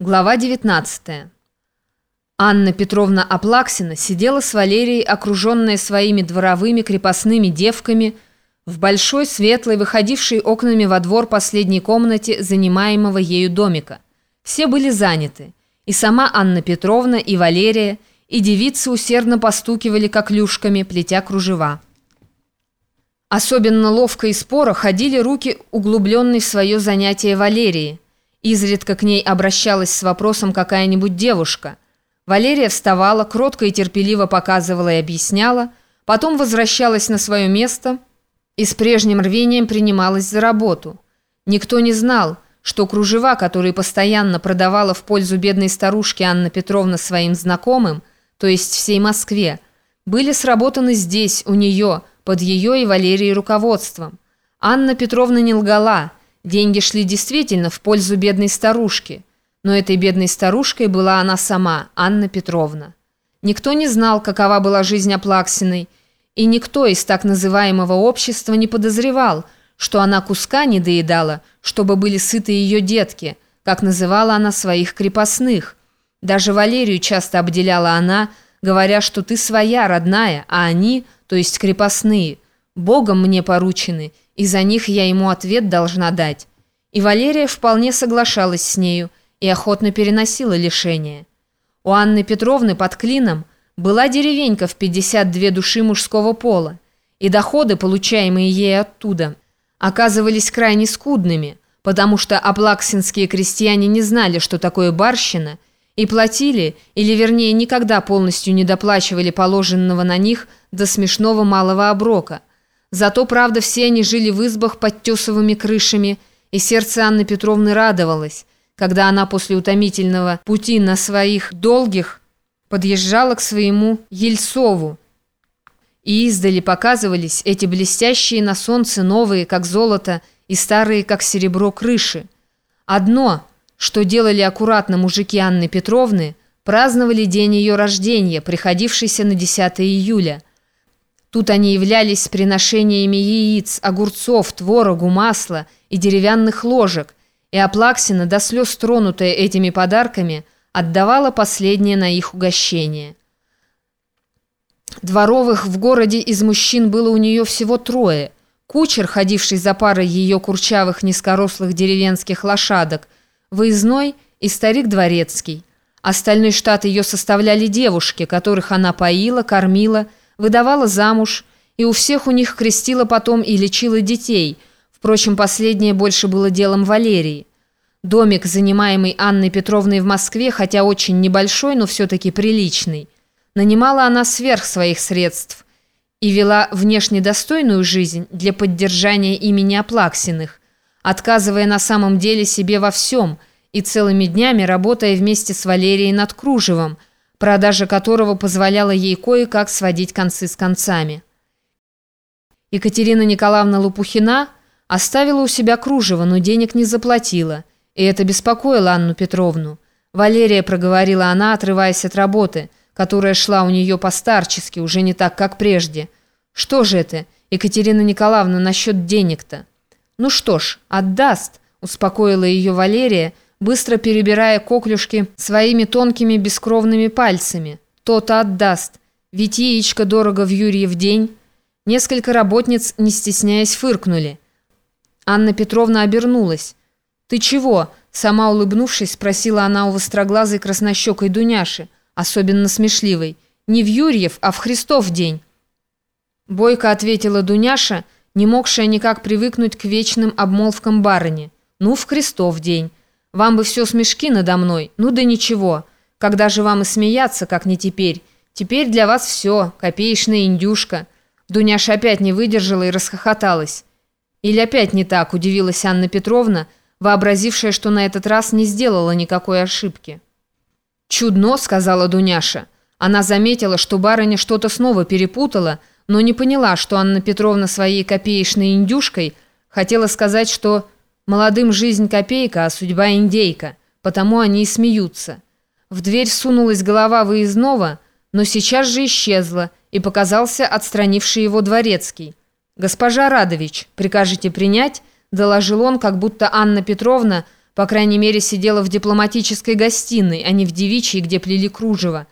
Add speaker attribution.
Speaker 1: Глава 19. Анна Петровна Аплаксина сидела с Валерией, окруженная своими дворовыми крепостными девками, в большой, светлой, выходившей окнами во двор последней комнате занимаемого ею домика. Все были заняты, и сама Анна Петровна, и Валерия, и девицы усердно постукивали коклюшками, плетя кружева. Особенно ловко и споро ходили руки углубленной в свое занятие Валерии – Изредка к ней обращалась с вопросом какая-нибудь девушка. Валерия вставала, кротко и терпеливо показывала и объясняла, потом возвращалась на свое место и с прежним рвением принималась за работу. Никто не знал, что кружева, которые постоянно продавала в пользу бедной старушки Анна Петровна своим знакомым, то есть всей Москве, были сработаны здесь, у нее, под ее и Валерией руководством. Анна Петровна не лгала – Деньги шли действительно в пользу бедной старушки, но этой бедной старушкой была она сама, Анна Петровна. Никто не знал, какова была жизнь Аплаксиной, и никто из так называемого общества не подозревал, что она куска не доедала, чтобы были сыты ее детки, как называла она своих крепостных. Даже Валерию часто обделяла она, говоря, что ты своя, родная, а они, то есть крепостные, Богом мне поручены – и за них я ему ответ должна дать. И Валерия вполне соглашалась с нею и охотно переносила лишение. У Анны Петровны под клином была деревенька в 52 души мужского пола, и доходы, получаемые ей оттуда, оказывались крайне скудными, потому что аплаксинские крестьяне не знали, что такое барщина, и платили, или вернее никогда полностью не доплачивали положенного на них до смешного малого оброка – Зато, правда, все они жили в избах под тесовыми крышами, и сердце Анны Петровны радовалось, когда она после утомительного пути на своих долгих подъезжала к своему Ельцову. И издали показывались эти блестящие на солнце новые, как золото, и старые, как серебро, крыши. Одно, что делали аккуратно мужики Анны Петровны, праздновали день ее рождения, приходившийся на 10 июля – Тут они являлись с приношениями яиц, огурцов, творогу, масла и деревянных ложек, и Аплаксина, до слез тронутая этими подарками, отдавала последнее на их угощение. Дворовых в городе из мужчин было у нее всего трое. Кучер, ходивший за парой ее курчавых низкорослых деревенских лошадок, выездной и старик дворецкий. Остальной штат ее составляли девушки, которых она поила, кормила, выдавала замуж, и у всех у них крестила потом и лечила детей. Впрочем, последнее больше было делом Валерии. Домик, занимаемый Анной Петровной в Москве, хотя очень небольшой, но все-таки приличный, нанимала она сверх своих средств и вела внешне достойную жизнь для поддержания имени Аплаксиных, отказывая на самом деле себе во всем и целыми днями работая вместе с Валерией над кружевом – продажа которого позволяла ей кое-как сводить концы с концами. Екатерина Николаевна Лопухина оставила у себя кружево, но денег не заплатила, и это беспокоило Анну Петровну. Валерия проговорила она, отрываясь от работы, которая шла у нее постарчески, уже не так, как прежде. «Что же это, Екатерина Николаевна, насчет денег-то?» «Ну что ж, отдаст», — успокоила ее Валерия, — быстро перебирая коклюшки своими тонкими бескровными пальцами. То-то отдаст. Ведь яичко дорого в Юрьев день. Несколько работниц, не стесняясь, фыркнули. Анна Петровна обернулась. «Ты чего?» Сама улыбнувшись, спросила она у востроглазой краснощекой Дуняши, особенно смешливой. «Не в Юрьев, а в Христов день». Бойко ответила Дуняша, не могшая никак привыкнуть к вечным обмолвкам барыни. «Ну, в Христов день». Вам бы все смешки надо мной, ну да ничего. Когда же вам и смеяться, как не теперь? Теперь для вас все, копеечная индюшка». Дуняша опять не выдержала и расхохоталась. Или опять не так, удивилась Анна Петровна, вообразившая, что на этот раз не сделала никакой ошибки. «Чудно», — сказала Дуняша. Она заметила, что барыня что-то снова перепутала, но не поняла, что Анна Петровна своей копеечной индюшкой хотела сказать, что Молодым жизнь копейка, а судьба индейка, потому они и смеются. В дверь сунулась голова выездного, но сейчас же исчезла, и показался отстранивший его дворецкий. «Госпожа Радович, прикажете принять?» – доложил он, как будто Анна Петровна По крайней мере, сидела в дипломатической гостиной, а не в девичьей, где плели кружево.